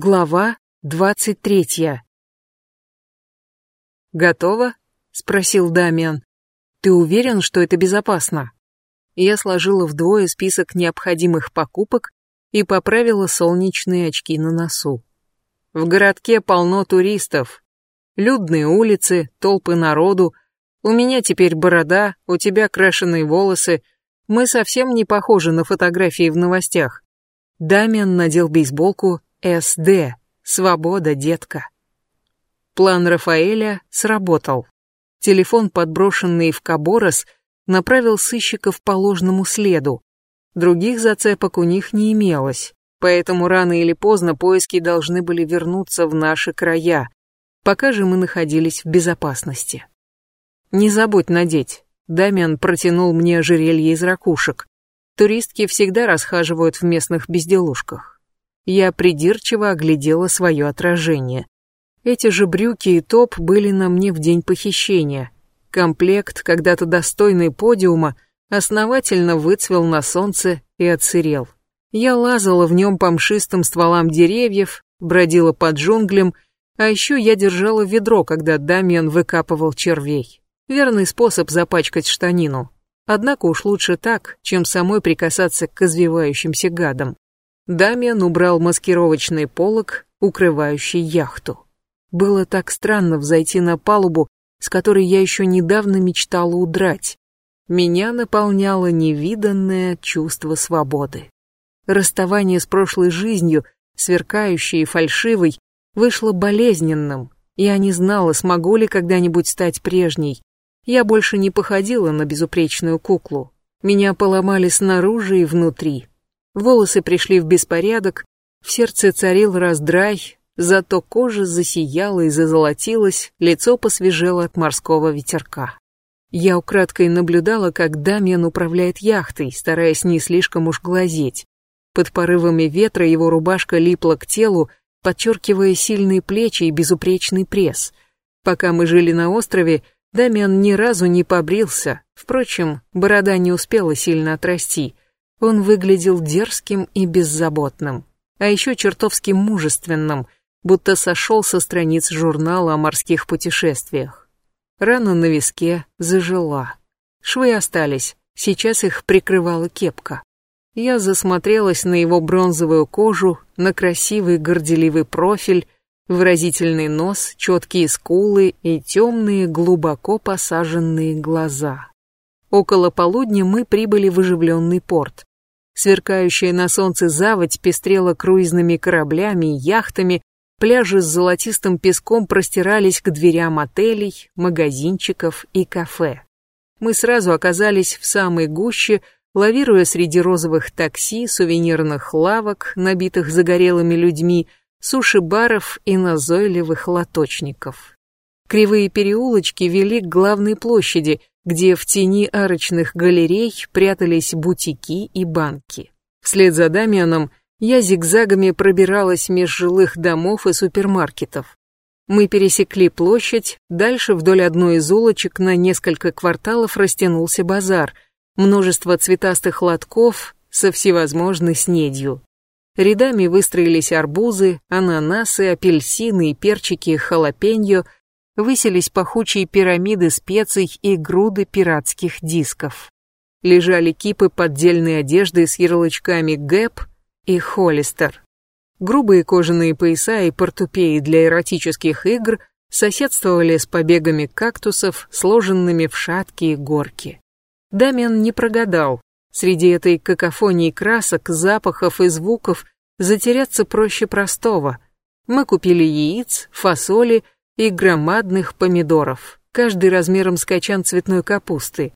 Глава двадцать третья. «Готово?» — спросил Дамиан. «Ты уверен, что это безопасно?» Я сложила вдвое список необходимых покупок и поправила солнечные очки на носу. В городке полно туристов. Людные улицы, толпы народу. У меня теперь борода, у тебя крашеные волосы. Мы совсем не похожи на фотографии в новостях. Дамиан надел бейсболку СД. Свобода, детка. План Рафаэля сработал. Телефон, подброшенный в Каборос, направил сыщиков по ложному следу. Других зацепок у них не имелось, поэтому рано или поздно поиски должны были вернуться в наши края, пока же мы находились в безопасности. «Не забудь надеть», — Дамиан протянул мне ожерелье из ракушек. Туристки всегда расхаживают в местных безделушках. Я придирчиво оглядела свое отражение. Эти же брюки и топ были на мне в день похищения. Комплект, когда-то достойный подиума, основательно выцвел на солнце и отсырел. Я лазала в нем по мшистым стволам деревьев, бродила под джунглем, а еще я держала ведро, когда Дамиан выкапывал червей. Верный способ запачкать штанину. Однако уж лучше так, чем самой прикасаться к извивающимся гадам. Дамиан убрал маскировочный полог, укрывающий яхту. Было так странно взойти на палубу, с которой я еще недавно мечтала удрать. Меня наполняло невиданное чувство свободы. Расставание с прошлой жизнью, сверкающей и фальшивой, вышло болезненным. Я не знала, смогу ли когда-нибудь стать прежней. Я больше не походила на безупречную куклу. Меня поломали снаружи и внутри. Волосы пришли в беспорядок, в сердце царил раздрай, зато кожа засияла и зазолотилась, лицо посвежело от морского ветерка. Я украдкой наблюдала, как Дамьян управляет яхтой, стараясь не слишком уж глазеть. Под порывами ветра его рубашка липла к телу, подчеркивая сильные плечи и безупречный пресс. Пока мы жили на острове, Дамиан ни разу не побрился, впрочем, борода не успела сильно отрасти — он выглядел дерзким и беззаботным, а еще чертовски мужественным, будто сошел со страниц журнала о морских путешествиях. Рана на виске зажила. Швы остались, сейчас их прикрывала кепка. Я засмотрелась на его бронзовую кожу, на красивый горделивый профиль, выразительный нос, четкие скулы и темные, глубоко посаженные глаза. Около полудня мы прибыли в оживленный порт. Сверкающая на солнце заводь пестрела круизными кораблями и яхтами, пляжи с золотистым песком простирались к дверям отелей, магазинчиков и кафе. Мы сразу оказались в самой гуще, лавируя среди розовых такси, сувенирных лавок, набитых загорелыми людьми, суши-баров и назойливых лоточников. Кривые переулочки вели к главной площади, где в тени арочных галерей прятались бутики и банки. Вслед за Дамианом я зигзагами пробиралась меж жилых домов и супермаркетов. Мы пересекли площадь, дальше вдоль одной из улочек на несколько кварталов растянулся базар, множество цветастых лотков со всевозможной снедью. Рядами выстроились арбузы, ананасы, апельсины и перчики халапеньо – высились пахучие пирамиды специй и груды пиратских дисков. Лежали кипы поддельной одежды с ярлычками «Гэп» и «Холлистер». Грубые кожаные пояса и портупеи для эротических игр соседствовали с побегами кактусов, сложенными в шаткие горки. Дамиан не прогадал. Среди этой какофонии красок, запахов и звуков затеряться проще простого. Мы купили яиц, фасоли, и громадных помидоров, каждый размером с качан цветной капусты.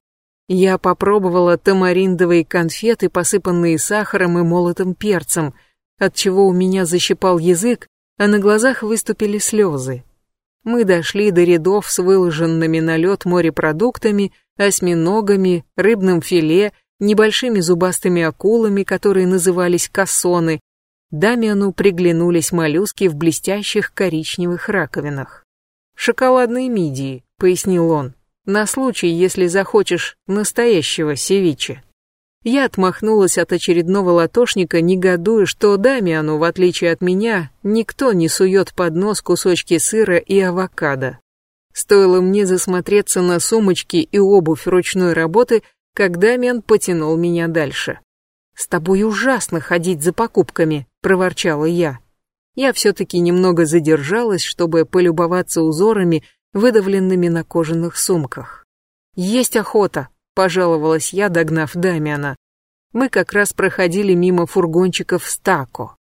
Я попробовала тамариндовые конфеты, посыпанные сахаром и молотым перцем, от чего у меня защипал язык, а на глазах выступили слезы. Мы дошли до рядов с выложенными на лед морепродуктами, осьминогами, рыбным филе, небольшими зубастыми акулами, которые назывались кассоны. Дамиану приглянулись моллюски в блестящих коричневых раковинах. «Шоколадные мидии», — пояснил он, «на случай, если захочешь настоящего севиче». Я отмахнулась от очередного латошника, негодуя, что Дамиану, в отличие от меня, никто не сует под нос кусочки сыра и авокадо. Стоило мне засмотреться на сумочки и обувь ручной работы, как Дамиан потянул меня дальше. «С тобой ужасно ходить за покупками», — проворчала я. Я все-таки немного задержалась, чтобы полюбоваться узорами, выдавленными на кожаных сумках. «Есть охота», — пожаловалась я, догнав Дамиана. Мы как раз проходили мимо фургончиков с тако.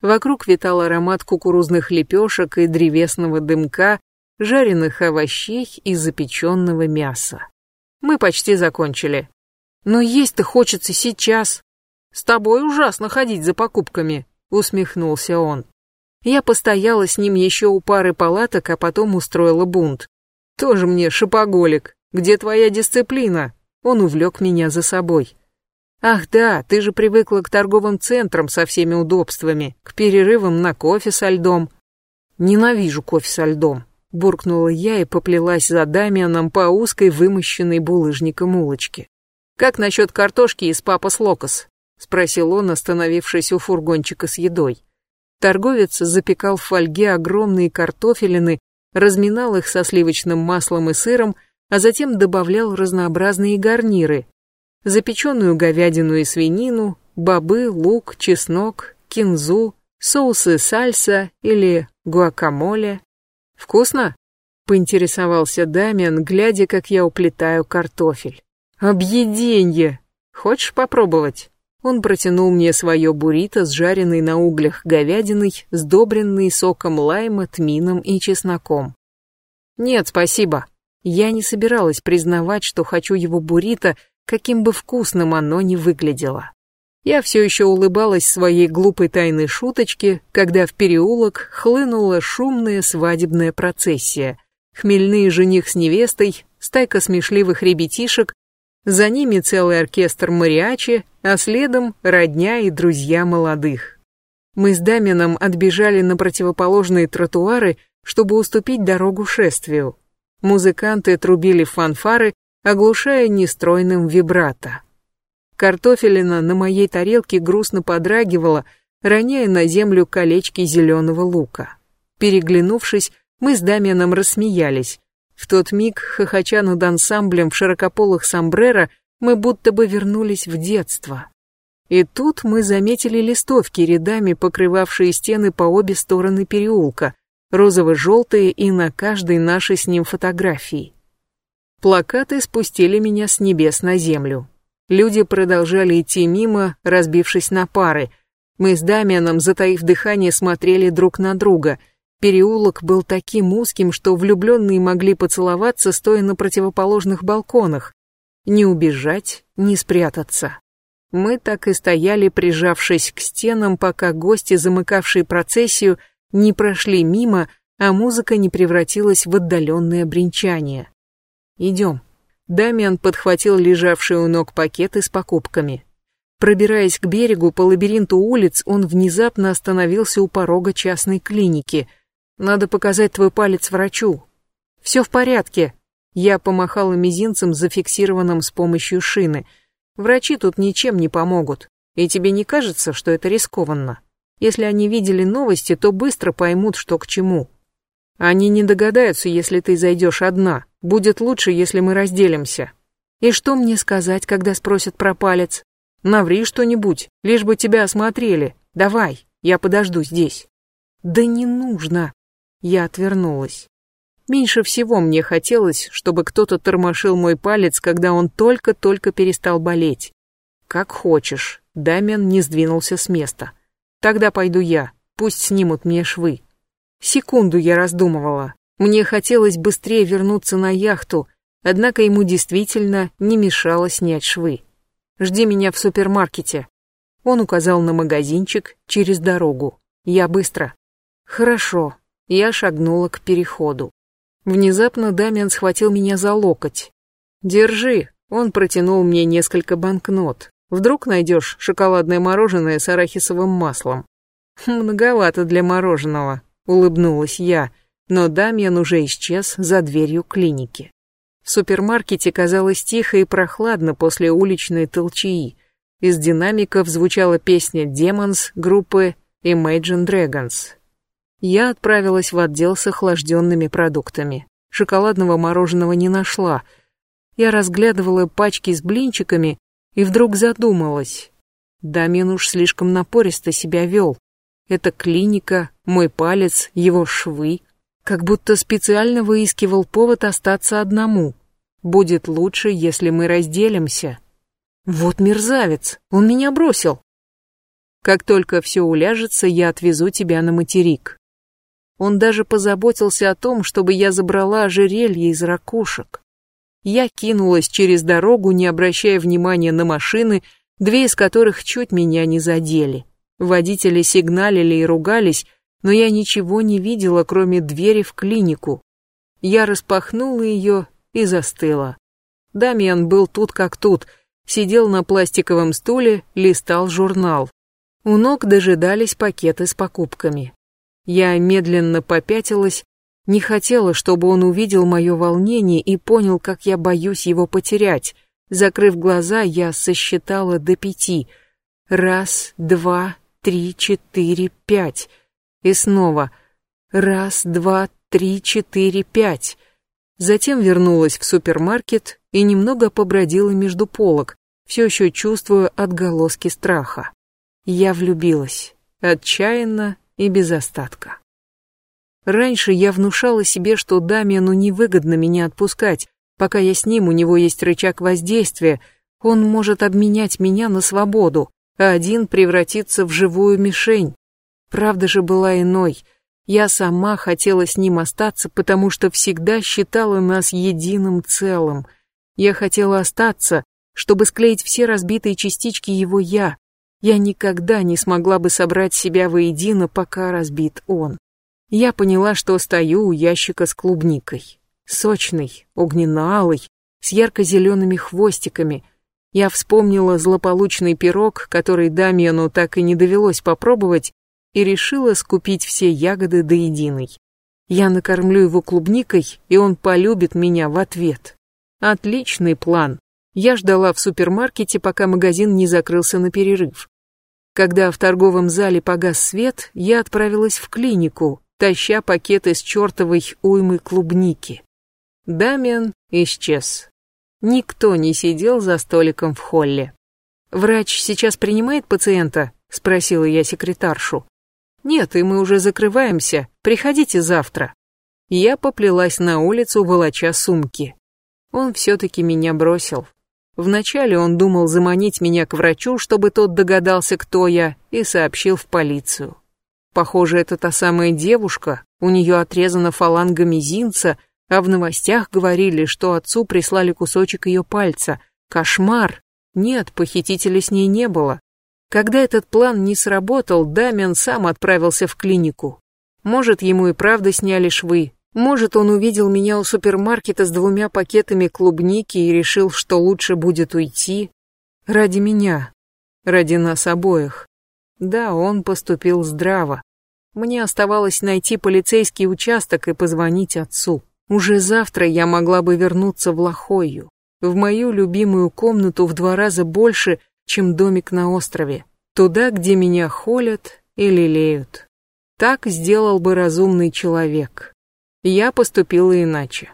Вокруг витал аромат кукурузных лепешек и древесного дымка, жареных овощей и запеченного мяса. Мы почти закончили. Но есть-то хочется сейчас. С тобой ужасно ходить за покупками, усмехнулся он. Я постояла с ним еще у пары палаток, а потом устроила бунт. Тоже мне шопоголик. Где твоя дисциплина? Он увлек меня за собой. Ах да, ты же привыкла к торговым центрам со всеми удобствами, к перерывам на кофе со льдом. Ненавижу кофе со льдом, буркнула я и поплелась за Дамианом по узкой вымощенной булыжником улочке. Как насчет картошки из папа локос? спросил он, остановившись у фургончика с едой. Торговец запекал в фольге огромные картофелины, разминал их со сливочным маслом и сыром, а затем добавлял разнообразные гарниры. Запеченную говядину и свинину, бобы, лук, чеснок, кинзу, соусы сальса или гуакамоле. «Вкусно?» — поинтересовался Дамиан, глядя, как я уплетаю картофель. «Объеденье! Хочешь попробовать?» Он протянул мне свое буррито с жареной на углях говядиной, сдобренной соком лайма, тмином и чесноком. «Нет, спасибо», я не собиралась признавать, что хочу его буррито, каким бы вкусным оно ни выглядело. Я все еще улыбалась своей глупой тайной шуточке, когда в переулок хлынула шумная свадебная процессия. Хмельные жених с невестой, стайка смешливых ребятишек, за ними целый оркестр мариачи, а следом родня и друзья молодых. Мы с Дамином отбежали на противоположные тротуары, чтобы уступить дорогу шествию. Музыканты трубили фанфары, оглушая нестройным вибрато. Картофелина на моей тарелке грустно подрагивала, роняя на землю колечки зеленого лука. Переглянувшись, мы с Дамианом рассмеялись. В тот миг, хохоча над ансамблем в широкополых сомбреро, мы будто бы вернулись в детство. И тут мы заметили листовки, рядами покрывавшие стены по обе стороны переулка, розово-желтые и на каждой нашей с ним фотографии. Плакаты спустили меня с небес на землю. Люди продолжали идти мимо, разбившись на пары. Мы с Дамианом, затаив дыхание, смотрели друг на друга. Переулок был таким узким, что влюбленные могли поцеловаться, стоя на противоположных балконах. Не убежать, не спрятаться. Мы так и стояли, прижавшись к стенам, пока гости, замыкавшие процессию, не прошли мимо, а музыка не превратилась в отдаленное бренчание. «Идем». Дамиан подхватил лежавший у ног пакеты с покупками. Пробираясь к берегу по лабиринту улиц, он внезапно остановился у порога частной клиники. «Надо показать твой палец врачу». «Все в порядке». Я помахала мизинцем, зафиксированным с помощью шины. «Врачи тут ничем не помогут. И тебе не кажется, что это рискованно?» Если они видели новости, то быстро поймут, что к чему. Они не догадаются, если ты зайдешь одна. Будет лучше, если мы разделимся. И что мне сказать, когда спросят про палец? Наври что-нибудь, лишь бы тебя осмотрели. Давай, я подожду здесь. Да не нужно. Я отвернулась. Меньше всего мне хотелось, чтобы кто-то тормошил мой палец, когда он только-только перестал болеть. Как хочешь. Дамиан не сдвинулся с места. Тогда пойду я, пусть снимут мне швы. Секунду я раздумывала. Мне хотелось быстрее вернуться на яхту, однако ему действительно не мешало снять швы. «Жди меня в супермаркете». Он указал на магазинчик через дорогу. Я быстро. «Хорошо». Я шагнула к переходу. Внезапно Дамиан схватил меня за локоть. «Держи». Он протянул мне несколько банкнот. Вдруг найдешь шоколадное мороженое с арахисовым маслом. Многовато для мороженого, улыбнулась я, но Дамьян уже исчез за дверью клиники. В супермаркете казалось тихо и прохладно после уличной толчии. Из динамиков звучала песня Demons группы Imagine Dragons. Я отправилась в отдел с охлажденными продуктами. Шоколадного мороженого не нашла. Я разглядывала пачки с блинчиками и вдруг задумалась. Дамин уж слишком напористо себя вел. Это клиника, мой палец, его швы. Как будто специально выискивал повод остаться одному. Будет лучше, если мы разделимся. Вот мерзавец, он меня бросил. Как только все уляжется, я отвезу тебя на материк. Он даже позаботился о том, чтобы я забрала ожерелье из ракушек. Я кинулась через дорогу, не обращая внимания на машины, две из которых чуть меня не задели. Водители сигналили и ругались, но я ничего не видела, кроме двери в клинику. Я распахнула ее и застыла. Дамиан был тут как тут, сидел на пластиковом стуле, листал журнал. У ног дожидались пакеты с покупками. Я медленно попятилась, не хотела, чтобы он увидел мое волнение и понял, как я боюсь его потерять. Закрыв глаза, я сосчитала до пяти. Раз, два, три, четыре, пять. И снова. Раз, два, три, четыре, пять. Затем вернулась в супермаркет и немного побродила между полок, все еще чувствуя отголоски страха. Я влюбилась. Отчаянно и без остатка. Раньше я внушала себе, что Дамиану невыгодно меня отпускать. Пока я с ним, у него есть рычаг воздействия. Он может обменять меня на свободу, а один превратиться в живую мишень. Правда же была иной. Я сама хотела с ним остаться, потому что всегда считала нас единым целым. Я хотела остаться, чтобы склеить все разбитые частички его «я», я никогда не смогла бы собрать себя воедино, пока разбит он. Я поняла, что стою у ящика с клубникой. Сочный, огненно-алый, с ярко-зелеными хвостиками. Я вспомнила злополучный пирог, который Дамьяну так и не довелось попробовать, и решила скупить все ягоды до единой. Я накормлю его клубникой, и он полюбит меня в ответ. Отличный план. Я ждала в супермаркете, пока магазин не закрылся на перерыв. Когда в торговом зале погас свет, я отправилась в клинику, таща пакеты с чертовой уймы клубники. Дамиан исчез. Никто не сидел за столиком в холле. «Врач сейчас принимает пациента?» — спросила я секретаршу. «Нет, и мы уже закрываемся. Приходите завтра». Я поплелась на улицу, волоча сумки. Он все-таки меня бросил. Вначале он думал заманить меня к врачу, чтобы тот догадался, кто я, и сообщил в полицию. Похоже, это та самая девушка, у нее отрезана фаланга мизинца, а в новостях говорили, что отцу прислали кусочек ее пальца. Кошмар! Нет, похитителя с ней не было. Когда этот план не сработал, Дамиан сам отправился в клинику. Может, ему и правда сняли швы, может, он увидел меня у супермаркета с двумя пакетами клубники и решил, что лучше будет уйти. Ради меня. Ради нас обоих. Да, он поступил здраво. Мне оставалось найти полицейский участок и позвонить отцу. Уже завтра я могла бы вернуться в Лохою, в мою любимую комнату в два раза больше, чем домик на острове, туда, где меня холят и лелеют. Так сделал бы разумный человек. Я поступила иначе.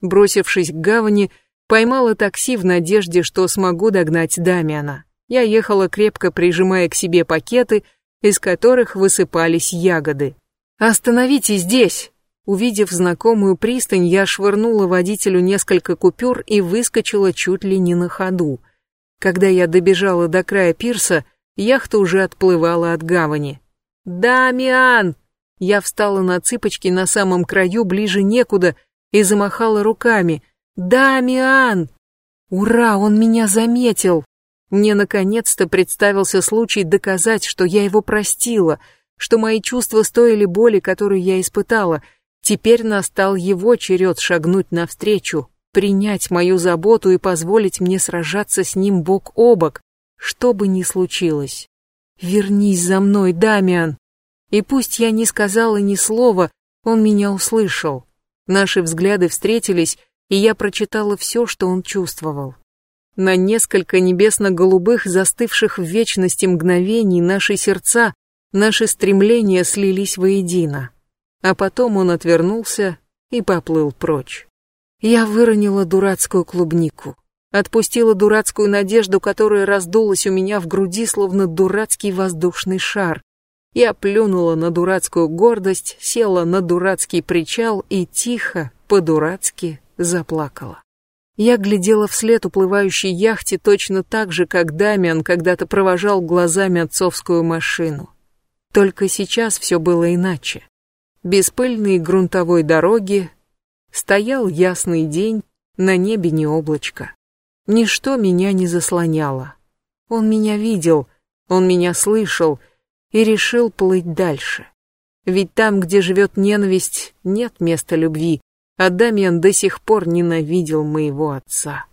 Бросившись к гавани, поймала такси в надежде, что смогу догнать Дамиана. Я ехала крепко прижимая к себе пакеты, из которых высыпались ягоды. «Остановите здесь!» Увидев знакомую пристань, я швырнула водителю несколько купюр и выскочила чуть ли не на ходу. Когда я добежала до края пирса, яхта уже отплывала от гавани. «Дамиан!» Я встала на цыпочки на самом краю, ближе некуда, и замахала руками. «Дамиан!» «Ура, он меня заметил!» Мне наконец-то представился случай доказать, что я его простила, что мои чувства стоили боли, которую я испытала. Теперь настал его черед шагнуть навстречу, принять мою заботу и позволить мне сражаться с ним бок о бок, что бы ни случилось. «Вернись за мной, Дамиан!» И пусть я не сказала ни слова, он меня услышал. Наши взгляды встретились, и я прочитала все, что он чувствовал. На несколько небесно-голубых, застывших в вечности мгновений наши сердца, наши стремления слились воедино. А потом он отвернулся и поплыл прочь. Я выронила дурацкую клубнику. Отпустила дурацкую надежду, которая раздулась у меня в груди, словно дурацкий воздушный шар. Я плюнула на дурацкую гордость, села на дурацкий причал и тихо, по-дурацки, заплакала. Я глядела вслед уплывающей яхте точно так же, как Дамиан когда-то провожал глазами отцовскую машину. Только сейчас все было иначе. Без пыльной грунтовой дороги стоял ясный день, на небе не облачко. Ничто меня не заслоняло. Он меня видел, он меня слышал и решил плыть дальше. Ведь там, где живет ненависть, нет места любви, а Дамиан до сих пор ненавидел моего отца.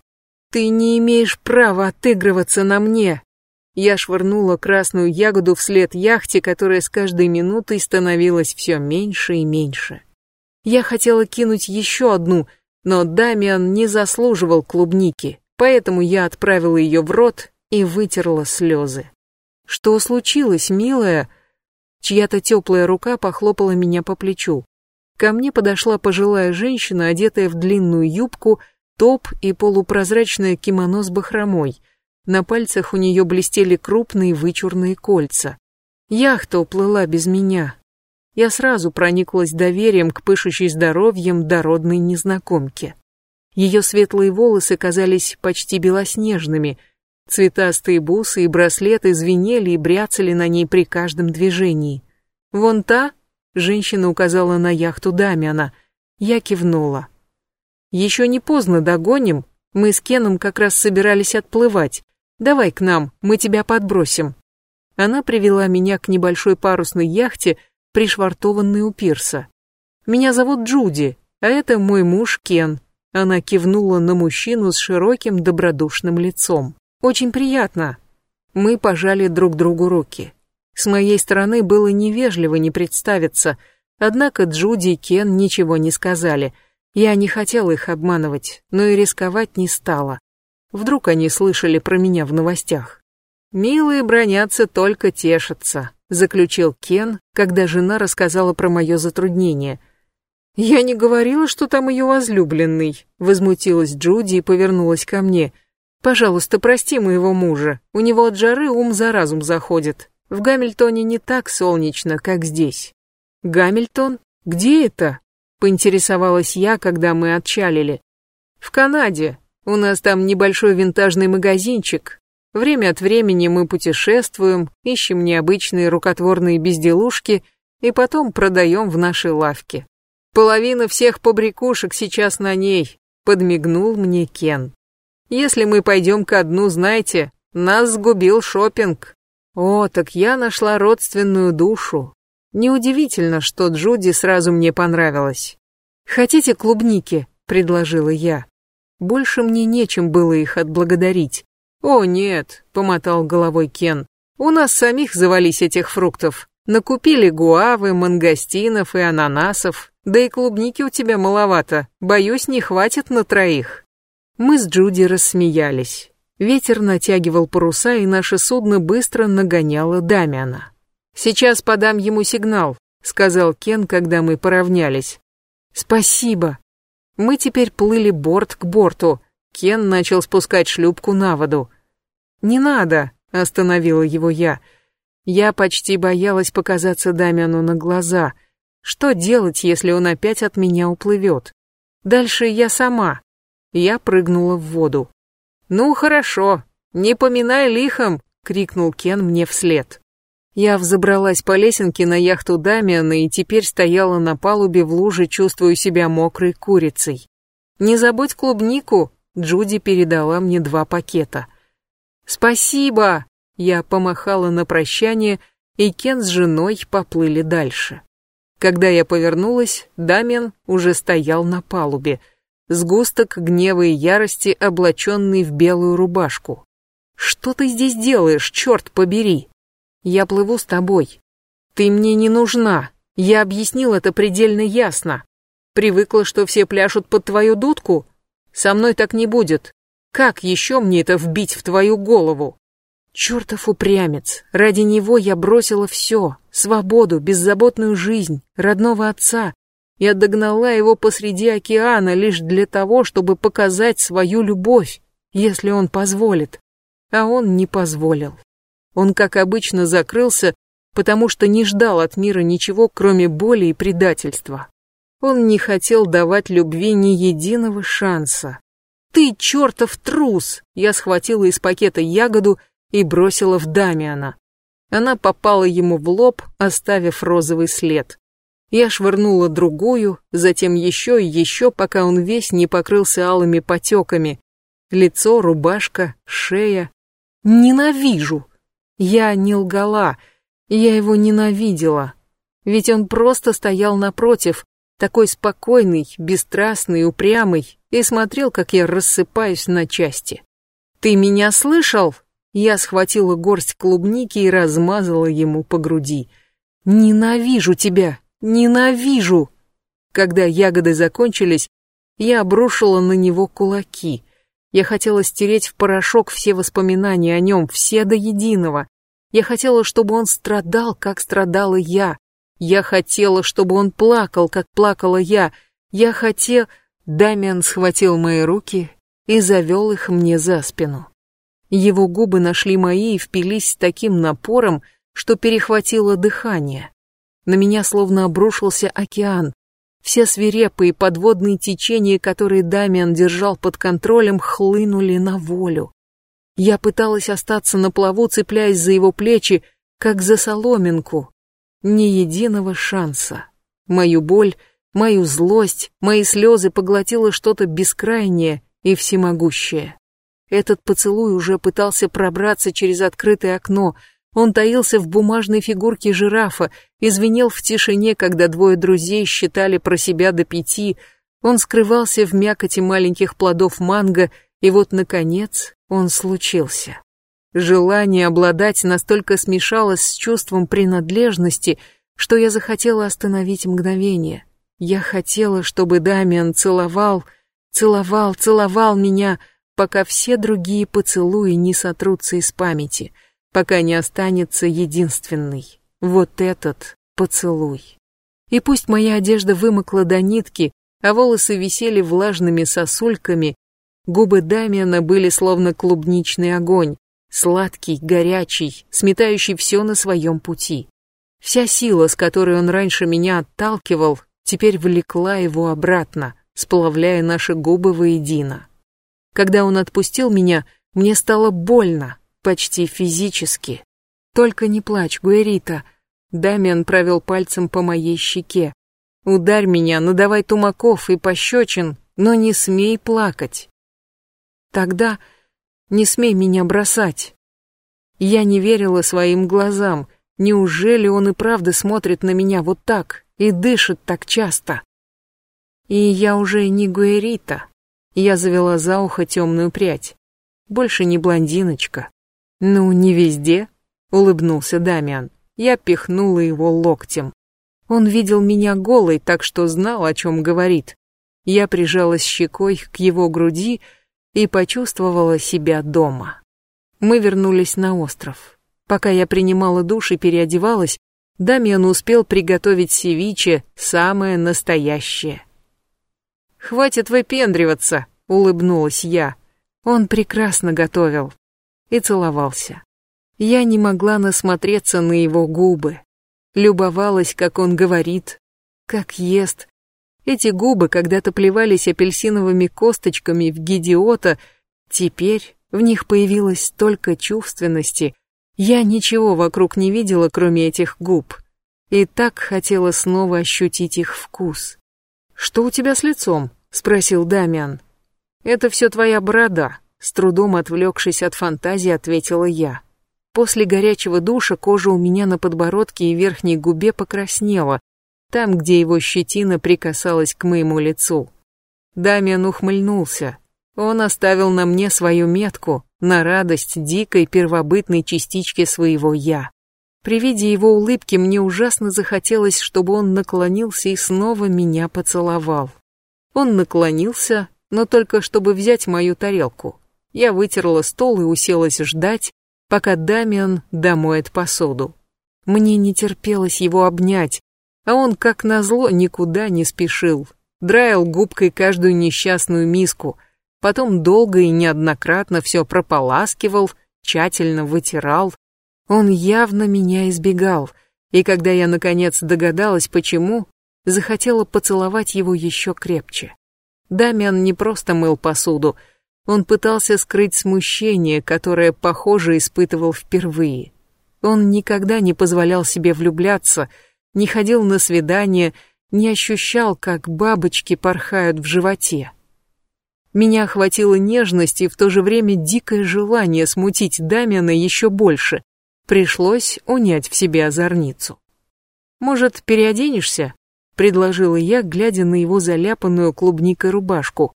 «Ты не имеешь права отыгрываться на мне!» Я швырнула красную ягоду вслед яхте, которая с каждой минутой становилась все меньше и меньше. Я хотела кинуть еще одну, но Дамиан не заслуживал клубники, поэтому я отправила ее в рот и вытерла слезы. «Что случилось, милая?» Чья-то теплая рука похлопала меня по плечу. Ко мне подошла пожилая женщина, одетая в длинную юбку, топ и полупрозрачное кимоно с бахромой. На пальцах у нее блестели крупные вычурные кольца. Яхта уплыла без меня. Я сразу прониклась доверием к пышущей здоровьем дородной незнакомке. Ее светлые волосы казались почти белоснежными, цветастые бусы и браслеты звенели и бряцали на ней при каждом движении. Вон та, Женщина указала на яхту Дамиана. Я кивнула. Еще не поздно догоним. Мы с Кеном как раз собирались отплывать. Давай к нам, мы тебя подбросим. Она привела меня к небольшой парусной яхте, пришвартованной у пирса. Меня зовут Джуди, а это мой муж Кен. Она кивнула на мужчину с широким добродушным лицом. Очень приятно. Мы пожали друг другу руки. С моей стороны было невежливо не представиться, однако Джуди и Кен ничего не сказали. Я не хотела их обманывать, но и рисковать не стала. Вдруг они слышали про меня в новостях. «Милые бронятся, только тешатся», — заключил Кен, когда жена рассказала про мое затруднение. «Я не говорила, что там ее возлюбленный», — возмутилась Джуди и повернулась ко мне. «Пожалуйста, прости моего мужа, у него от жары ум за разум заходит. В Гамильтоне не так солнечно, как здесь. Гамильтон? Где это? Поинтересовалась я, когда мы отчалили. В Канаде. У нас там небольшой винтажный магазинчик. Время от времени мы путешествуем, ищем необычные рукотворные безделушки и потом продаем в нашей лавке. Половина всех побрякушек сейчас на ней, подмигнул мне Кен. Если мы пойдем ко дну, знайте, нас сгубил шопинг. О, так я нашла родственную душу. Неудивительно, что Джуди сразу мне понравилась. «Хотите клубники?» — предложила я. Больше мне нечем было их отблагодарить. «О, нет», — помотал головой Кен. «У нас самих завались этих фруктов. Накупили гуавы, мангостинов и ананасов. Да и клубники у тебя маловато. Боюсь, не хватит на троих». Мы с Джуди рассмеялись. Ветер натягивал паруса, и наше судно быстро нагоняло Дамиана. «Сейчас подам ему сигнал», — сказал Кен, когда мы поравнялись. «Спасибо». Мы теперь плыли борт к борту. Кен начал спускать шлюпку на воду. «Не надо», — остановила его я. Я почти боялась показаться Дамиану на глаза. Что делать, если он опять от меня уплывет? Дальше я сама. Я прыгнула в воду. «Ну, хорошо, не поминай лихом!» — крикнул Кен мне вслед. Я взобралась по лесенке на яхту Дамиана и теперь стояла на палубе в луже, чувствуя себя мокрой курицей. «Не забудь клубнику!» — Джуди передала мне два пакета. «Спасибо!» — я помахала на прощание, и Кен с женой поплыли дальше. Когда я повернулась, Дамиан уже стоял на палубе — сгусток гнева и ярости, облаченный в белую рубашку. «Что ты здесь делаешь, черт побери?» «Я плыву с тобой. Ты мне не нужна. Я объяснил это предельно ясно. Привыкла, что все пляшут под твою дудку? Со мной так не будет. Как еще мне это вбить в твою голову? Чертов упрямец, ради него я бросила все, свободу, беззаботную жизнь, родного отца. Я догнала его посреди океана лишь для того, чтобы показать свою любовь, если он позволит. А он не позволил. Он, как обычно, закрылся, потому что не ждал от мира ничего, кроме боли и предательства. Он не хотел давать любви ни единого шанса. «Ты чертов трус!» Я схватила из пакета ягоду и бросила в Дамиана. Она попала ему в лоб, оставив розовый след. Я швырнула другую, затем еще и еще, пока он весь не покрылся алыми потеками. Лицо, рубашка, шея. Ненавижу! Я не лгала, я его ненавидела. Ведь он просто стоял напротив, такой спокойный, бесстрастный, упрямый, и смотрел, как я рассыпаюсь на части. «Ты меня слышал?» Я схватила горсть клубники и размазала ему по груди. «Ненавижу тебя! Ненавижу!» Когда ягоды закончились, я обрушила на него кулаки. Я хотела стереть в порошок все воспоминания о нем, все до единого. Я хотела, чтобы он страдал, как страдала я. Я хотела, чтобы он плакал, как плакала я. Я хотел... Дамиан схватил мои руки и завел их мне за спину. Его губы нашли мои и впились с таким напором, что перехватило дыхание. На меня словно обрушился океан. Все свирепые подводные течения, которые Дамиан держал под контролем, хлынули на волю. Я пыталась остаться на плаву, цепляясь за его плечи, как за соломинку. Ни единого шанса. Мою боль, мою злость, мои слезы поглотило что-то бескрайнее и всемогущее. Этот поцелуй уже пытался пробраться через открытое окно. Он таился в бумажной фигурке жирафа, извинел в тишине, когда двое друзей считали про себя до пяти. Он скрывался в мякоти маленьких плодов манго, и вот, наконец, он случился. Желание обладать настолько смешалось с чувством принадлежности, что я захотела остановить мгновение. Я хотела, чтобы Дамиан целовал, целовал, целовал меня, пока все другие поцелуи не сотрутся из памяти, пока не останется единственный, вот этот поцелуй. И пусть моя одежда вымокла до нитки, а волосы висели влажными сосульками, губы Дамиана были словно клубничный огонь, сладкий, горячий, сметающий все на своем пути. Вся сила, с которой он раньше меня отталкивал, теперь влекла его обратно, сплавляя наши губы воедино. Когда он отпустил меня, мне стало больно, почти физически. Только не плачь, Гуэрита. Дамиан провел пальцем по моей щеке. Ударь меня, надавай тумаков и пощечин, но не смей плакать. Тогда не смей меня бросать. Я не верила своим глазам. Неужели он и правда смотрит на меня вот так и дышит так часто? И я уже не Гуэрита. Я завела за ухо темную прядь. Больше не блондиночка. Ну, не везде, улыбнулся Дамиан. Я пихнула его локтем. Он видел меня голой, так что знал, о чем говорит. Я прижалась щекой к его груди и почувствовала себя дома. Мы вернулись на остров. Пока я принимала душ и переодевалась, Дамиан успел приготовить севиче самое настоящее. «Хватит выпендриваться», — улыбнулась я. Он прекрасно готовил и целовался. Я не могла насмотреться на его губы. Любовалась, как он говорит, как ест. Эти губы когда-то плевались апельсиновыми косточками в гидиота, теперь в них появилось столько чувственности. Я ничего вокруг не видела, кроме этих губ. И так хотела снова ощутить их вкус. «Что у тебя с лицом?» — спросил Дамиан. «Это все твоя борода», — с трудом отвлекшись от фантазии, ответила я. После горячего душа кожа у меня на подбородке и верхней губе покраснела, там, где его щетина прикасалась к моему лицу. Дамиан ухмыльнулся. Он оставил на мне свою метку, на радость дикой первобытной частички своего «я». При виде его улыбки мне ужасно захотелось, чтобы он наклонился и снова меня поцеловал. Он наклонился, но только чтобы взять мою тарелку. Я вытерла стол и уселась ждать, пока Дамиан домоет посуду. Мне не терпелось его обнять, а он, как назло, никуда не спешил. Драил губкой каждую несчастную миску, потом долго и неоднократно все прополаскивал, тщательно вытирал. Он явно меня избегал, и когда я наконец догадалась, почему, захотела поцеловать его еще крепче. Дамиан не просто мыл посуду, он пытался скрыть смущение, которое, похоже, испытывал впервые. Он никогда не позволял себе влюбляться, не ходил на свидания, не ощущал, как бабочки порхают в животе. Меня охватила нежность и в то же время дикое желание смутить Дамиана еще больше. Пришлось унять в себе озорницу. «Может, переоденешься?» — предложила я, глядя на его заляпанную клубникой рубашку.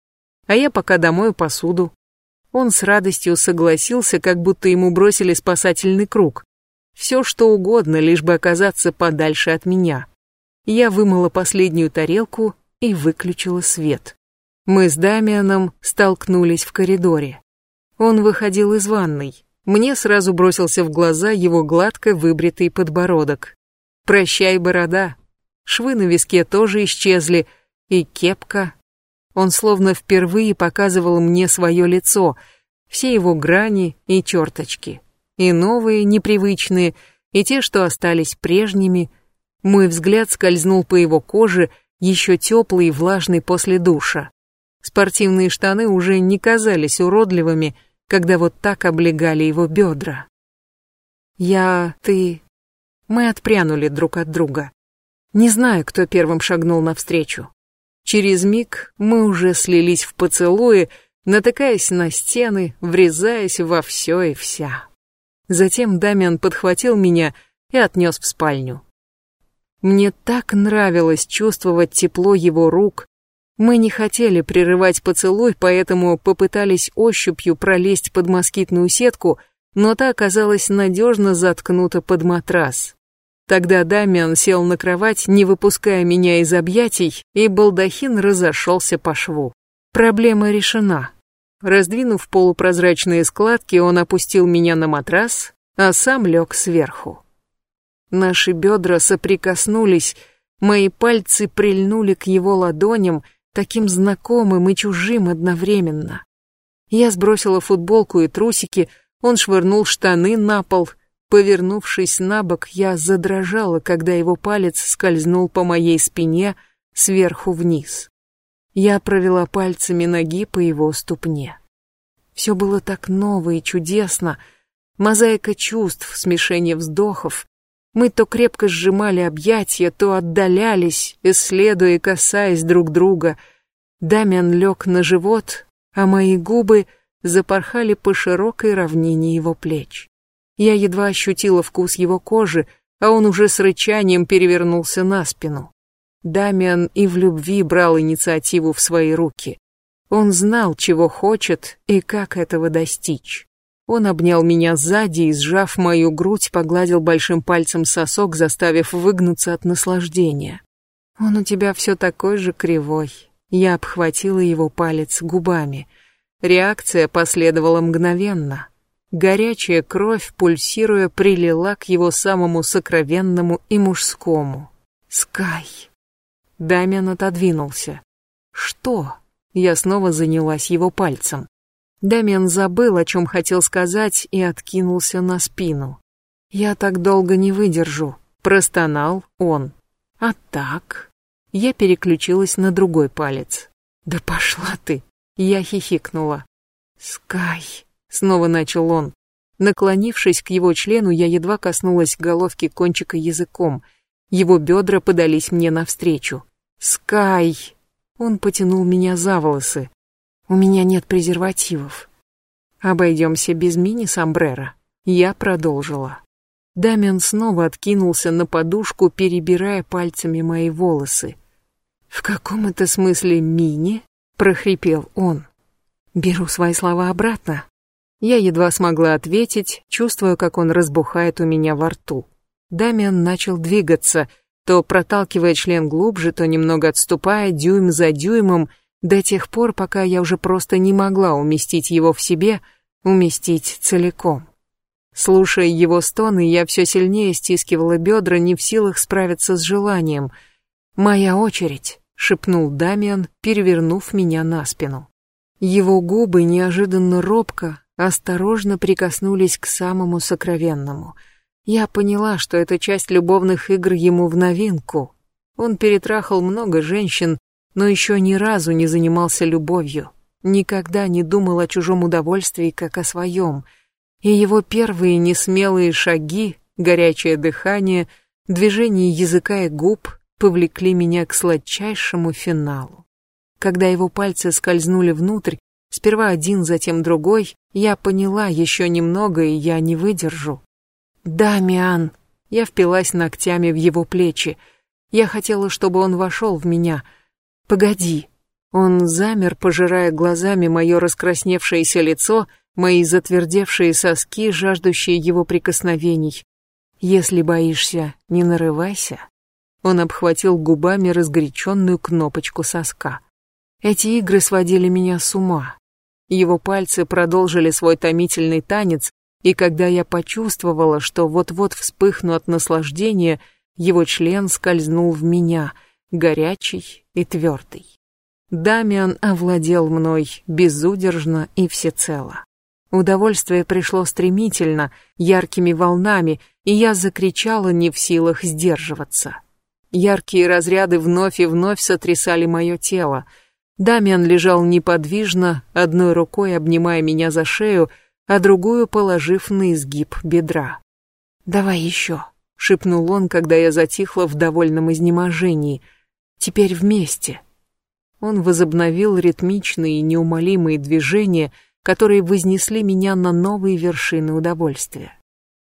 «А я пока домою посуду». Он с радостью согласился, как будто ему бросили спасательный круг. Все что угодно, лишь бы оказаться подальше от меня. Я вымыла последнюю тарелку и выключила свет. Мы с Дамианом столкнулись в коридоре. Он выходил из ванной. Мне сразу бросился в глаза его гладко выбритый подбородок. «Прощай, борода!» Швы на виске тоже исчезли, и кепка. Он словно впервые показывал мне свое лицо, все его грани и черточки и новые, непривычные, и те, что остались прежними. Мой взгляд скользнул по его коже, еще теплый и влажный после душа. Спортивные штаны уже не казались уродливыми, когда вот так облегали его бедра. Я, ты... Мы отпрянули друг от друга. Не знаю, кто первым шагнул навстречу. Через миг мы уже слились в поцелуи, натыкаясь на стены, врезаясь во все и вся. Затем Дамиан подхватил меня и отнес в спальню. Мне так нравилось чувствовать тепло его рук. Мы не хотели прерывать поцелуй, поэтому попытались ощупью пролезть под москитную сетку, но та оказалась надежно заткнута под матрас. Тогда Дамиан сел на кровать, не выпуская меня из объятий, и балдахин разошелся по шву. Проблема решена. Раздвинув полупрозрачные складки, он опустил меня на матрас, а сам лег сверху. Наши бедра соприкоснулись, мои пальцы прильнули к его ладоням, таким знакомым и чужим одновременно. Я сбросила футболку и трусики, он швырнул штаны на пол. Повернувшись на бок, я задрожала, когда его палец скользнул по моей спине сверху вниз. Я провела пальцами ноги по его ступне. Все было так ново и чудесно. Мозаика чувств, смешение вздохов. Мы то крепко сжимали объятия, то отдалялись, исследуя и касаясь друг друга. Дамиан лег на живот, а мои губы запорхали по широкой равнине его плеч. Я едва ощутила вкус его кожи, а он уже с рычанием перевернулся на спину. Дамиан и в любви брал инициативу в свои руки. Он знал, чего хочет и как этого достичь. Он обнял меня сзади и, сжав мою грудь, погладил большим пальцем сосок, заставив выгнуться от наслаждения. «Он у тебя все такой же кривой». Я обхватила его палец губами. Реакция последовала мгновенно. Горячая кровь, пульсируя, прилила к его самому сокровенному и мужскому. «Скай!» Дамиан отодвинулся. «Что?» Я снова занялась его пальцем. Дамиан забыл, о чем хотел сказать, и откинулся на спину. «Я так долго не выдержу», — простонал он. «А так?» Я переключилась на другой палец. «Да пошла ты!» Я хихикнула. «Скай!» — снова начал он. Наклонившись к его члену, я едва коснулась головки кончика языком. Его бедра подались мне навстречу. «Скай!» Он потянул меня за волосы. «У меня нет презервативов». «Обойдемся без мини-сомбреро». Я продолжила. Дамиан снова откинулся на подушку, перебирая пальцами мои волосы. «В каком это смысле мини?» — прохрипел он. «Беру свои слова обратно». Я едва смогла ответить, чувствуя, как он разбухает у меня во рту. Дамиан начал двигаться — то проталкивая член глубже, то немного отступая дюйм за дюймом, До тех пор, пока я уже просто не могла уместить его в себе, уместить целиком. Слушая его стоны, я все сильнее стискивала бедра, не в силах справиться с желанием. «Моя очередь», — шепнул Дамиан, перевернув меня на спину. Его губы неожиданно робко, осторожно прикоснулись к самому сокровенному. Я поняла, что эта часть любовных игр ему в новинку. Он перетрахал много женщин, но еще ни разу не занимался любовью, никогда не думал о чужом удовольствии, как о своем — и его первые несмелые шаги, горячее дыхание, движение языка и губ повлекли меня к сладчайшему финалу. Когда его пальцы скользнули внутрь, сперва один, затем другой, я поняла еще немного, и я не выдержу. «Да, Миан!» Я впилась ногтями в его плечи. Я хотела, чтобы он вошел в меня. «Погоди!» Он замер, пожирая глазами мое раскрасневшееся лицо, мои затвердевшие соски, жаждущие его прикосновений. Если боишься, не нарывайся. Он обхватил губами разгоряченную кнопочку соска. Эти игры сводили меня с ума. Его пальцы продолжили свой томительный танец, и когда я почувствовала, что вот-вот вспыхну от наслаждения, его член скользнул в меня, горячий и твердый. Дамиан овладел мной безудержно и всецело. Удовольствие пришло стремительно, яркими волнами, и я закричала не в силах сдерживаться. Яркие разряды вновь и вновь сотрясали мое тело. Дамиан лежал неподвижно, одной рукой обнимая меня за шею, а другую положив на изгиб бедра. «Давай еще», — шепнул он, когда я затихла в довольном изнеможении. «Теперь вместе». Он возобновил ритмичные и неумолимые движения, которые вознесли меня на новые вершины удовольствия.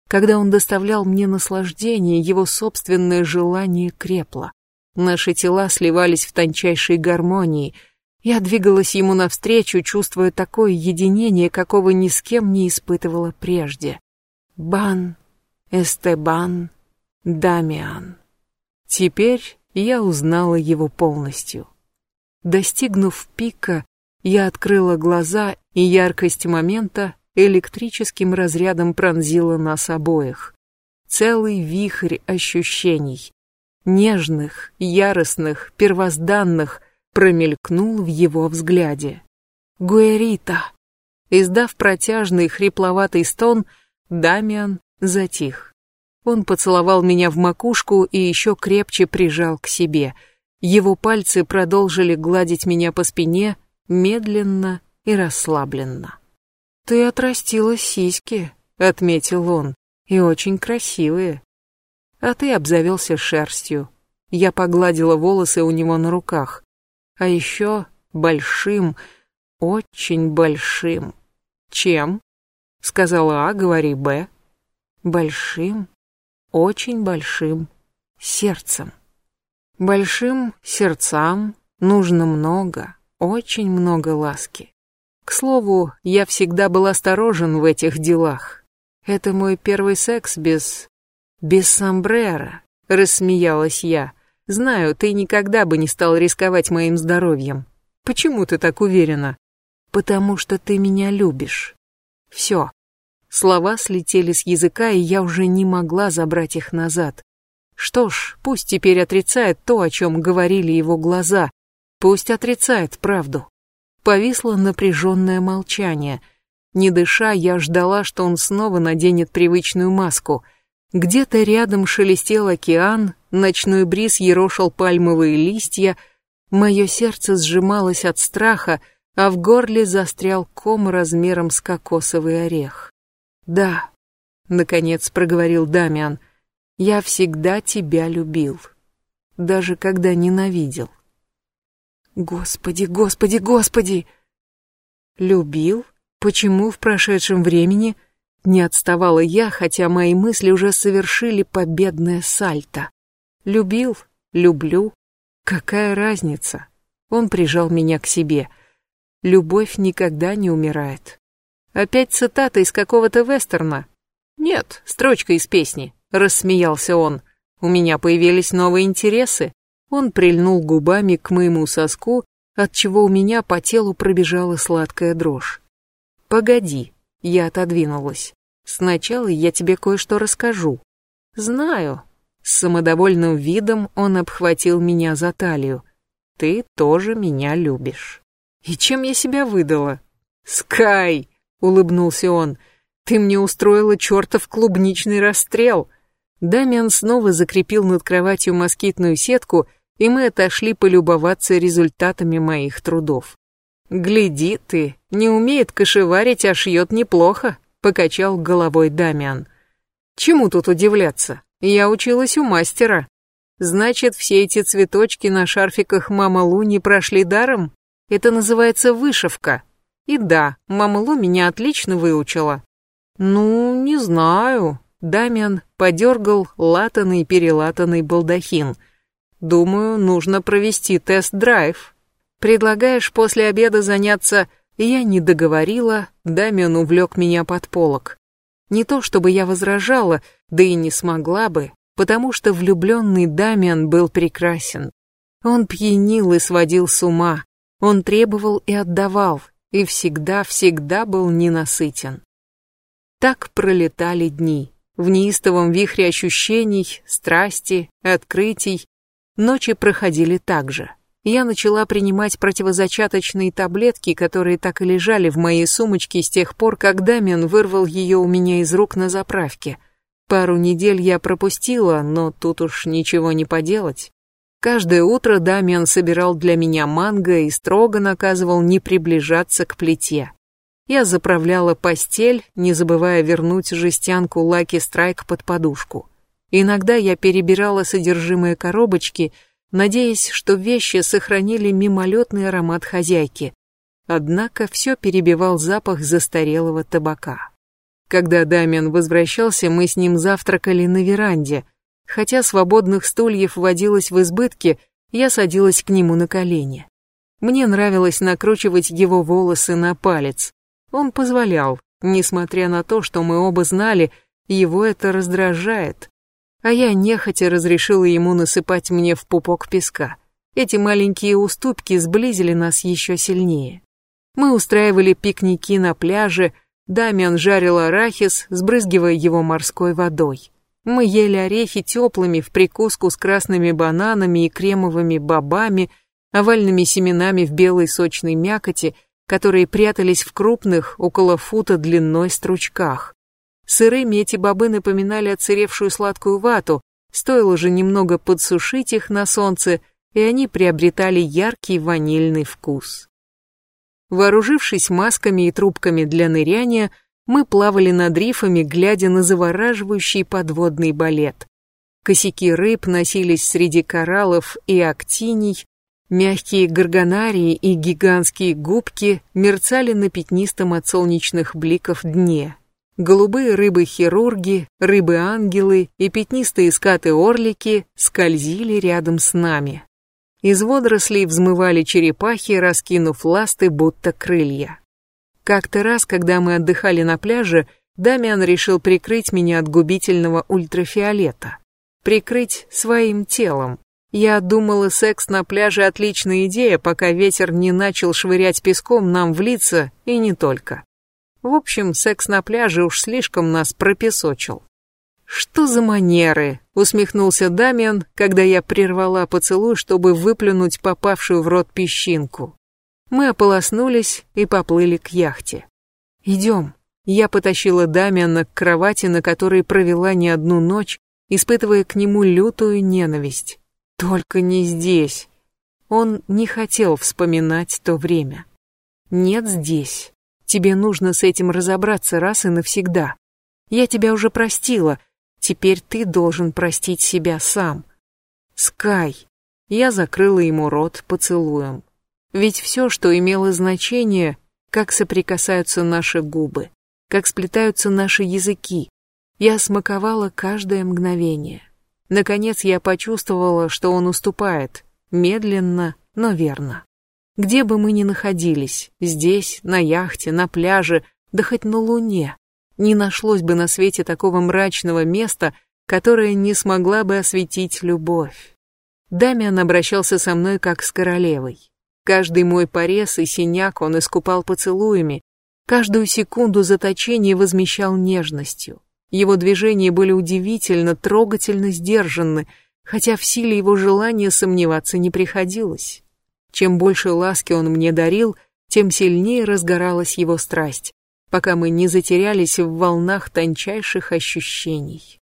Когда он доставлял мне наслаждение, его собственное желание крепло. Наши тела сливались в тончайшей гармонии. Я двигалась ему навстречу, чувствуя такое единение, какого ни с кем не испытывала прежде. Бан, Эстебан, Дамиан. Теперь я узнала его полностью. Достигнув пика, я открыла глаза, и яркость момента электрическим разрядом пронзила нас обоих. Целый вихрь ощущений, нежных, яростных, первозданных, промелькнул в его взгляде. «Гуэрита!» Издав протяжный хрипловатый стон, Дамиан затих. Он поцеловал меня в макушку и еще крепче прижал к себе. Его пальцы продолжили гладить меня по спине, медленно и расслабленно. «Ты отрастила сиськи», — отметил он, — «и очень красивые. А ты обзавелся шерстью». Я погладила волосы у него на руках. А еще большим, очень большим. Чем? Сказала А, говори Б. Большим, очень большим сердцем. Большим сердцам нужно много, очень много ласки. К слову, я всегда был осторожен в этих делах. Это мой первый секс без... без сомбрера, рассмеялась я. Знаю, ты никогда бы не стал рисковать моим здоровьем. Почему ты так уверена? Потому что ты меня любишь. Все. Слова слетели с языка, и я уже не могла забрать их назад. Что ж, пусть теперь отрицает то, о чем говорили его глаза, Пусть отрицает правду. Повисло напряженное молчание. Не дыша, я ждала, что он снова наденет привычную маску. Где-то рядом шелестел океан, ночной бриз ерошил пальмовые листья, мое сердце сжималось от страха, а в горле застрял ком размером с кокосовый орех. «Да», — наконец проговорил Дамиан, — «я всегда тебя любил, даже когда ненавидел». Господи, господи, господи! Любил? Почему в прошедшем времени не отставала я, хотя мои мысли уже совершили победное сальто? Любил, люблю. Какая разница? Он прижал меня к себе. Любовь никогда не умирает. Опять цитата из какого-то вестерна? Нет, строчка из песни. Рассмеялся он. У меня появились новые интересы. Он прильнул губами к моему соску, отчего у меня по телу пробежала сладкая дрожь. «Погоди», — я отодвинулась. «Сначала я тебе кое-что расскажу». «Знаю». С самодовольным видом он обхватил меня за талию. «Ты тоже меня любишь». «И чем я себя выдала?» «Скай!» — улыбнулся он. «Ты мне устроила чертов клубничный расстрел!» Дамиан снова закрепил над кроватью москитную сетку, и мы отошли полюбоваться результатами моих трудов. «Гляди ты, не умеет кошеварить, а шьет неплохо», — покачал головой Дамиан. «Чему тут удивляться? Я училась у мастера. Значит, все эти цветочки на шарфиках Мама Лу не прошли даром? Это называется вышивка. И да, Мама Лу меня отлично выучила». «Ну, не знаю», Дамиан подергал латанный-перелатанный балдахин. «Думаю, нужно провести тест-драйв. Предлагаешь после обеда заняться...» Я не договорила, Дамиан увлек меня под полок. Не то чтобы я возражала, да и не смогла бы, потому что влюбленный Дамиан был прекрасен. Он пьянил и сводил с ума, он требовал и отдавал, и всегда-всегда был ненасытен. Так пролетали дни в неистовом вихре ощущений, страсти, открытий. Ночи проходили так же. Я начала принимать противозачаточные таблетки, которые так и лежали в моей сумочке с тех пор, как Дамиан вырвал ее у меня из рук на заправке. Пару недель я пропустила, но тут уж ничего не поделать. Каждое утро Дамиан собирал для меня манго и строго наказывал не приближаться к плите. Я заправляла постель, не забывая вернуть жестянку Лаки Страйк под подушку. Иногда я перебирала содержимое коробочки, надеясь, что вещи сохранили мимолетный аромат хозяйки. Однако все перебивал запах застарелого табака. Когда Дамиан возвращался, мы с ним завтракали на веранде. Хотя свободных стульев водилось в избытке, я садилась к нему на колени. Мне нравилось накручивать его волосы на палец. Он позволял, несмотря на то, что мы оба знали, его это раздражает. А я нехотя разрешила ему насыпать мне в пупок песка. Эти маленькие уступки сблизили нас еще сильнее. Мы устраивали пикники на пляже, Дамиан жарил арахис, сбрызгивая его морской водой. Мы ели орехи теплыми в прикуску с красными бананами и кремовыми бобами, овальными семенами в белой сочной мякоти – которые прятались в крупных, около фута длиной стручках. Сырыми эти бобы напоминали отсыревшую сладкую вату, стоило же немного подсушить их на солнце, и они приобретали яркий ванильный вкус. Вооружившись масками и трубками для ныряния, мы плавали над рифами, глядя на завораживающий подводный балет. Косяки рыб носились среди кораллов и актиний, Мягкие горгонарии и гигантские губки мерцали на пятнистом от солнечных бликов дне. Голубые рыбы-хирурги, рыбы-ангелы и пятнистые скаты-орлики скользили рядом с нами. Из водорослей взмывали черепахи, раскинув ласты, будто крылья. Как-то раз, когда мы отдыхали на пляже, Дамиан решил прикрыть меня от губительного ультрафиолета. Прикрыть своим телом. Я думала, секс на пляже отличная идея, пока ветер не начал швырять песком нам в лица и не только. В общем, секс на пляже уж слишком нас пропесочил. «Что за манеры?» — усмехнулся Дамиан, когда я прервала поцелуй, чтобы выплюнуть попавшую в рот песчинку. Мы ополоснулись и поплыли к яхте. «Идем». Я потащила Дамиана к кровати, на которой провела не одну ночь, испытывая к нему лютую ненависть. Только не здесь. Он не хотел вспоминать то время. Нет здесь. Тебе нужно с этим разобраться раз и навсегда. Я тебя уже простила, теперь ты должен простить себя сам. Скай. Я закрыла ему рот поцелуем. Ведь все, что имело значение, как соприкасаются наши губы, как сплетаются наши языки. Я смаковала каждое мгновение. Наконец я почувствовала, что он уступает, медленно, но верно. Где бы мы ни находились, здесь, на яхте, на пляже, да хоть на луне, не нашлось бы на свете такого мрачного места, которое не смогла бы осветить любовь. Дамиан обращался со мной как с королевой. Каждый мой порез и синяк он искупал поцелуями, каждую секунду заточения возмещал нежностью. Его движения были удивительно, трогательно сдержанны, хотя в силе его желания сомневаться не приходилось. Чем больше ласки он мне дарил, тем сильнее разгоралась его страсть, пока мы не затерялись в волнах тончайших ощущений.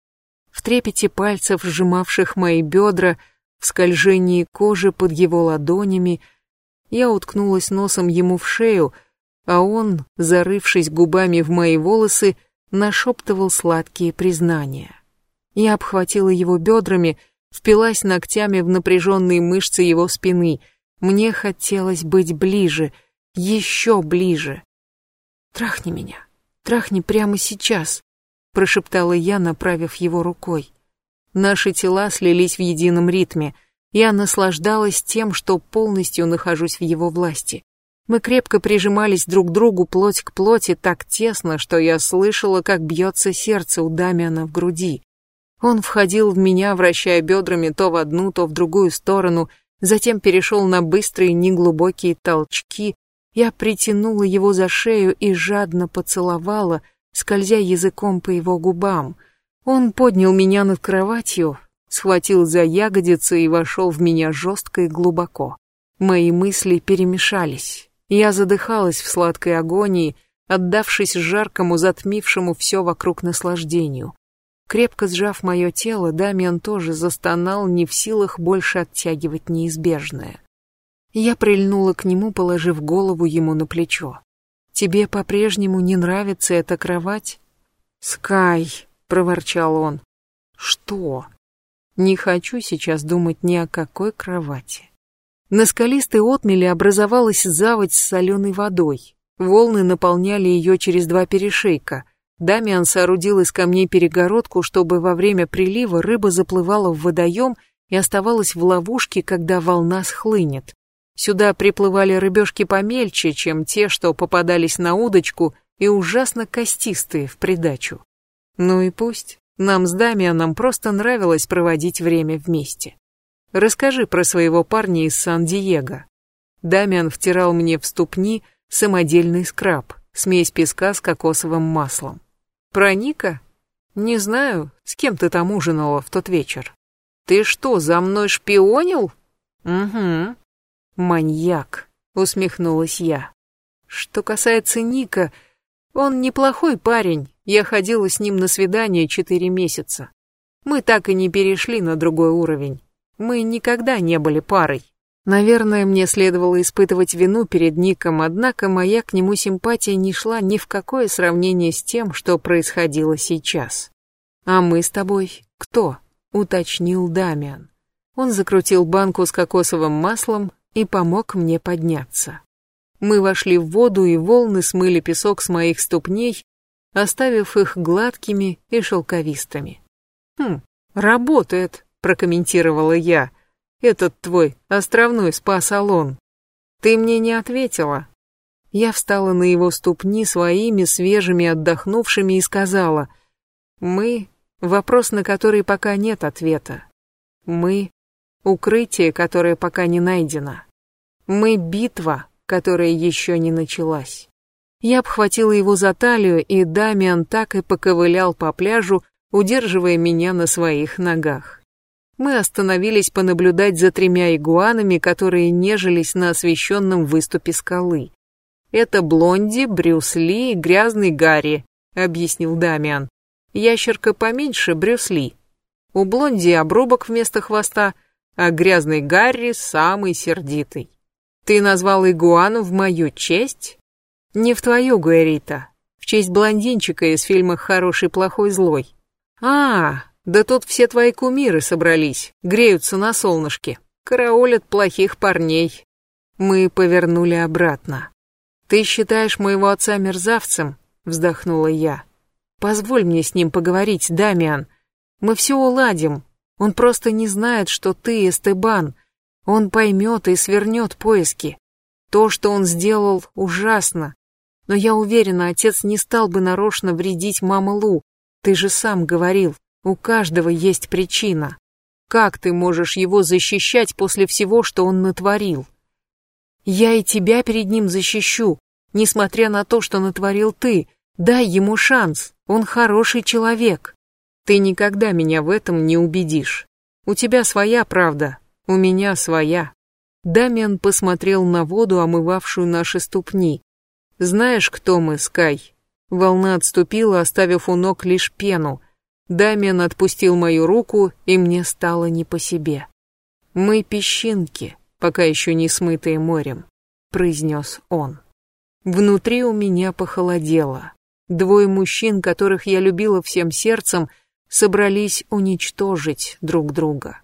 В трепете пальцев, сжимавших мои бедра, в скольжении кожи под его ладонями, я уткнулась носом ему в шею, а он, зарывшись губами в мои волосы, нашептывал сладкие признания. Я обхватила его бедрами, впилась ногтями в напряженные мышцы его спины. Мне хотелось быть ближе, еще ближе. «Трахни меня, трахни прямо сейчас», — прошептала я, направив его рукой. Наши тела слились в едином ритме. Я наслаждалась тем, что полностью нахожусь в его власти. Мы крепко прижимались друг к другу плоть к плоти так тесно, что я слышала, как бьется сердце у Дамиана в груди. Он входил в меня, вращая бедрами то в одну, то в другую сторону, затем перешел на быстрые неглубокие толчки. Я притянула его за шею и жадно поцеловала, скользя языком по его губам. Он поднял меня над кроватью, схватил за ягодицы и вошел в меня жестко и глубоко. Мои мысли перемешались. Я задыхалась в сладкой агонии, отдавшись жаркому, затмившему все вокруг наслаждению. Крепко сжав мое тело, Дамиан тоже застонал, не в силах больше оттягивать неизбежное. Я прильнула к нему, положив голову ему на плечо. «Тебе по-прежнему не нравится эта кровать?» «Скай», — проворчал он. «Что?» «Не хочу сейчас думать ни о какой кровати». На скалистой отмеле образовалась заводь с соленой водой. Волны наполняли ее через два перешейка. Дамиан соорудил из камней перегородку, чтобы во время прилива рыба заплывала в водоем и оставалась в ловушке, когда волна схлынет. Сюда приплывали рыбешки помельче, чем те, что попадались на удочку, и ужасно костистые в придачу. Ну и пусть. Нам с Дамианом просто нравилось проводить время вместе. Расскажи про своего парня из Сан-Диего. Дамиан втирал мне в ступни самодельный скраб, смесь песка с кокосовым маслом. Про Ника? Не знаю, с кем ты там ужинала в тот вечер. Ты что, за мной шпионил? Угу. Маньяк, усмехнулась я. Что касается Ника, он неплохой парень. Я ходила с ним на свидание четыре месяца. Мы так и не перешли на другой уровень. Мы никогда не были парой. Наверное, мне следовало испытывать вину перед Ником, однако моя к нему симпатия не шла ни в какое сравнение с тем, что происходило сейчас. «А мы с тобой кто?» — уточнил Дамиан. Он закрутил банку с кокосовым маслом и помог мне подняться. Мы вошли в воду, и волны смыли песок с моих ступней, оставив их гладкими и шелковистыми. «Хм, работает», прокомментировала я. Этот твой островной спа-салон. Ты мне не ответила. Я встала на его ступни своими свежими отдохнувшими и сказала: "Мы вопрос, на который пока нет ответа. Мы укрытие, которое пока не найдено. Мы битва, которая еще не началась". Я обхватила его за талию, и Дамиан так и поковылял по пляжу, удерживая меня на своих ногах мы остановились понаблюдать за тремя игуанами, которые нежились на освещенном выступе скалы. «Это Блонди, Брюс Ли и грязный Гарри», — объяснил Дамиан. «Ящерка поменьше Брюс Ли. У Блонди обрубок вместо хвоста, а грязный Гарри самый сердитый. Ты назвал игуану в мою честь?» «Не в твою, Гуэрита, в честь блондинчика из фильма «Хороший, плохой, злой». «А, да тут все твои кумиры собрались, греются на солнышке, караулят плохих парней. Мы повернули обратно. Ты считаешь моего отца мерзавцем? Вздохнула я. Позволь мне с ним поговорить, Дамиан. Мы все уладим. Он просто не знает, что ты Эстебан. Он поймет и свернет поиски. То, что он сделал, ужасно. Но я уверена, отец не стал бы нарочно вредить маме Лу. Ты же сам говорил, у каждого есть причина. Как ты можешь его защищать после всего, что он натворил? Я и тебя перед ним защищу, несмотря на то, что натворил ты. Дай ему шанс, он хороший человек. Ты никогда меня в этом не убедишь. У тебя своя правда, у меня своя. Дамиан посмотрел на воду, омывавшую наши ступни. Знаешь, кто мы, Скай? Волна отступила, оставив у ног лишь пену. Дамиан отпустил мою руку, и мне стало не по себе. Мы песчинки, пока еще не смытые морем, произнес он. Внутри у меня похолодело. Двое мужчин, которых я любила всем сердцем, собрались уничтожить друг друга.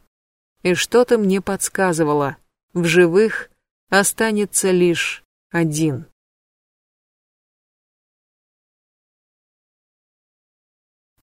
И что-то мне подсказывало, в живых останется лишь один.